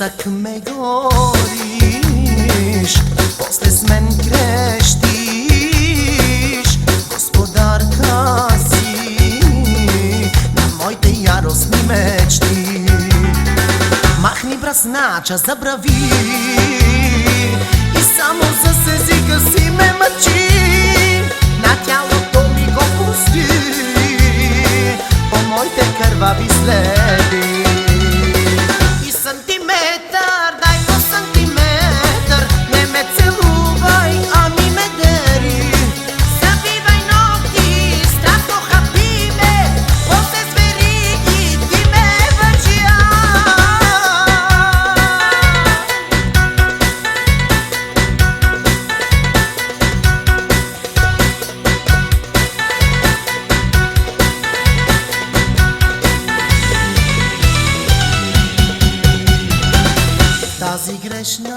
пясък ме гориш, после с мен крещиш, господарка си на моите яростни мечти. Махни браснача, забрави и само за сезика си ме мъчи. На тялото ми го пусти по моите кървави следи. тази грешна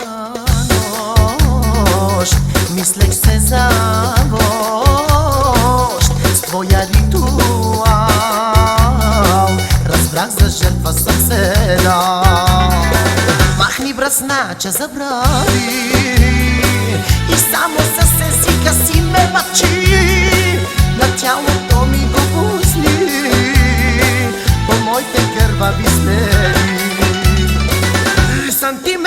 нощ. Мислех се за вожд с твоя ритуал Разбрах за жертва съм се дал. Махни бръсна, че забрави И само с езика си ме мъчи. На тялото ми го пусни. По моите кървави следи santim